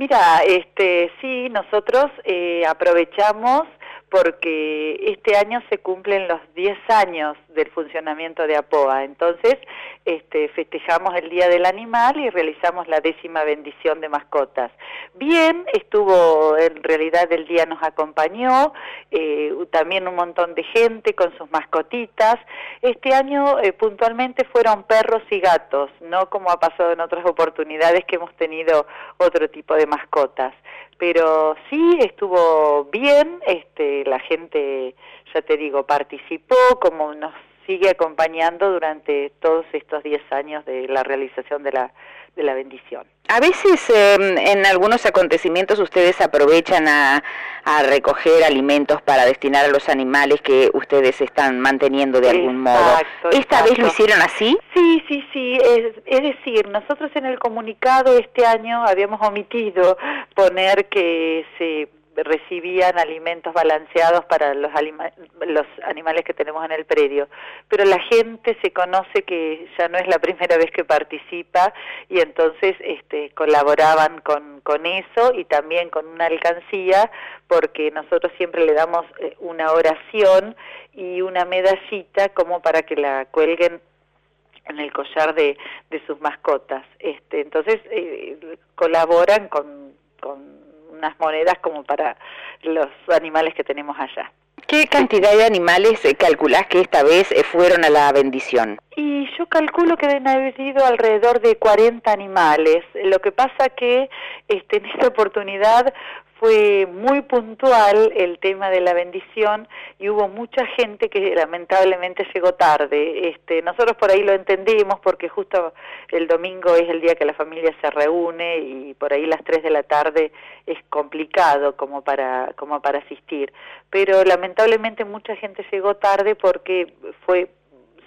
Mira, este, sí, nosotros eh, aprovechamos porque este año se cumplen los 10 años del funcionamiento de APOA. Entonces, este, festejamos el Día del Animal y realizamos la décima bendición de mascotas. Bien, estuvo, en realidad el día nos acompañó, eh, también un montón de gente con sus mascotitas. Este año eh, puntualmente fueron perros y gatos, no como ha pasado en otras oportunidades que hemos tenido otro tipo de mascotas pero sí estuvo bien, este, la gente, ya te digo, participó, como nos sigue acompañando durante todos estos 10 años de la realización de la, de la bendición. A veces em, en algunos acontecimientos ustedes aprovechan a, recoger alimentos para destinar a los animales que ustedes están manteniendo de algún modo. ¿Esta vez lo hicieron así? Sí, sí, sí. Es, es decir, nosotros en el comunicado este año habíamos omitido poner que se recibían alimentos balanceados para los, los animales que tenemos en el predio. Pero la gente se conoce que ya no es la primera vez que participa y entonces este, colaboraban con, con eso y también con una alcancía porque nosotros siempre le damos eh, una oración y una medallita como para que la cuelguen en el collar de, de sus mascotas. Este, entonces eh, colaboran con, con unas monedas como para los animales que tenemos allá. ¿Qué cantidad de animales eh, calculás que esta vez eh, fueron a la bendición? Y yo calculo que deben haber sido alrededor de 40 animales. Lo que pasa que este, en esta oportunidad fue muy puntual el tema de la bendición y hubo mucha gente que lamentablemente llegó tarde. Este, nosotros por ahí lo entendimos porque justo el domingo es el día que la familia se reúne y por ahí las 3 de la tarde es complicado como para como para asistir, pero lamentablemente mucha gente llegó tarde porque fue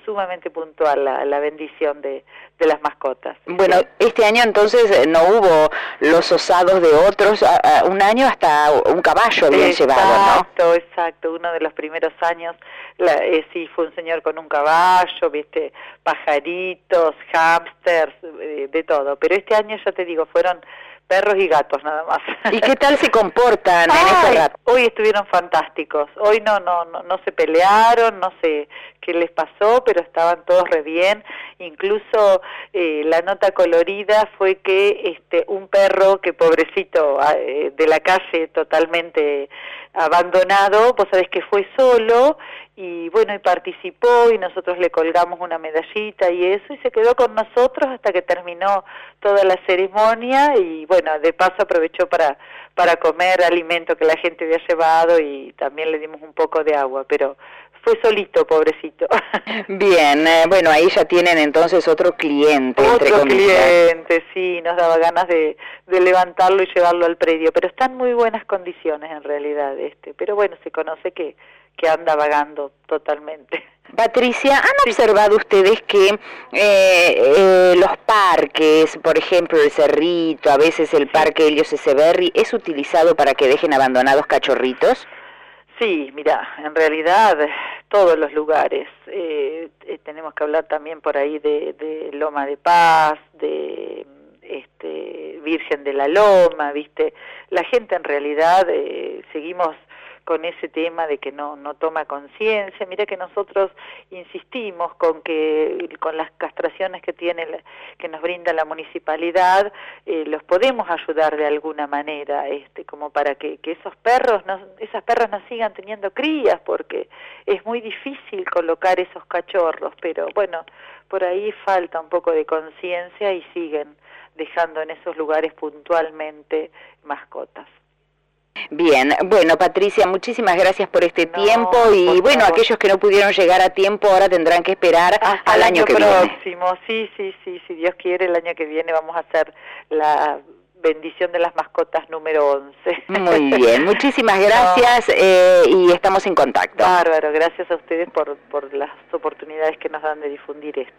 sumamente puntual la, la bendición de, de, las mascotas. Bueno, este año entonces eh, no hubo los osados de otros, un año hasta un caballo habían llevado, ¿no? Exacto, exacto, uno de los primeros años la, eh, sí fue un señor con un caballo, viste, pajaritos, hámsters, eh, de todo, pero este año ya te digo, fueron perros y gatos nada más. ¿Y qué tal se comportan en este rato? Hoy estuvieron fantásticos. Hoy no, no, no, no se pelearon, no sé qué les pasó, pero estaban todos re bien. Incluso eh, la nota colorida fue que este un perro que pobrecito ah, eh, de la calle totalmente abandonado, vos sabés que fue solo y bueno, y participó y nosotros le colgamos una medallita y eso y se quedó con nosotros hasta que terminó toda la ceremonia y bueno, de paso aprovechó para para comer alimento que la gente había llevado y también le dimos un poco de agua, pero fue solito, pobrecito. Bien, eh, bueno, ahí ya tienen entonces otro cliente. Otro cliente, sí, nos daba ganas de, de levantarlo y llevarlo al predio, pero está en muy buenas condiciones en realidad, este, pero bueno, se conoce que, que anda vagando totalmente. Patricia, ¿han observado ustedes que eh, eh, los parques, por ejemplo el Cerrito, a veces el Parque Helios Echeverry, es utilizado para que dejen abandonados cachorritos? Sí, mira, en realidad todos los lugares. Eh, eh, tenemos que hablar también por ahí de, de Loma de Paz, de este, Virgen de la Loma, ¿viste? La gente en realidad eh, seguimos con ese tema de que no, no toma conciencia. Mira que nosotros insistimos con que con las castraciones que tiene que nos brinda la municipalidad eh, los podemos ayudar de alguna manera, este, como para que, que esos perros, no, esas perras no sigan teniendo crías, porque es muy difícil colocar esos cachorros, pero bueno, por ahí falta un poco de conciencia y siguen dejando en esos lugares puntualmente mascotas. Bien, bueno Patricia, muchísimas gracias por este tiempo y bueno, aquellos que no pudieron llegar a tiempo ahora tendrán que esperar Hasta al año, que próximo. Sí, sí, sí, si Dios quiere el año que viene vamos a hacer la bendición de las mascotas número 11. Muy bien, muchísimas gracias eh, y estamos en contacto. Bárbaro, gracias a ustedes por, por las oportunidades que nos dan de difundir esto.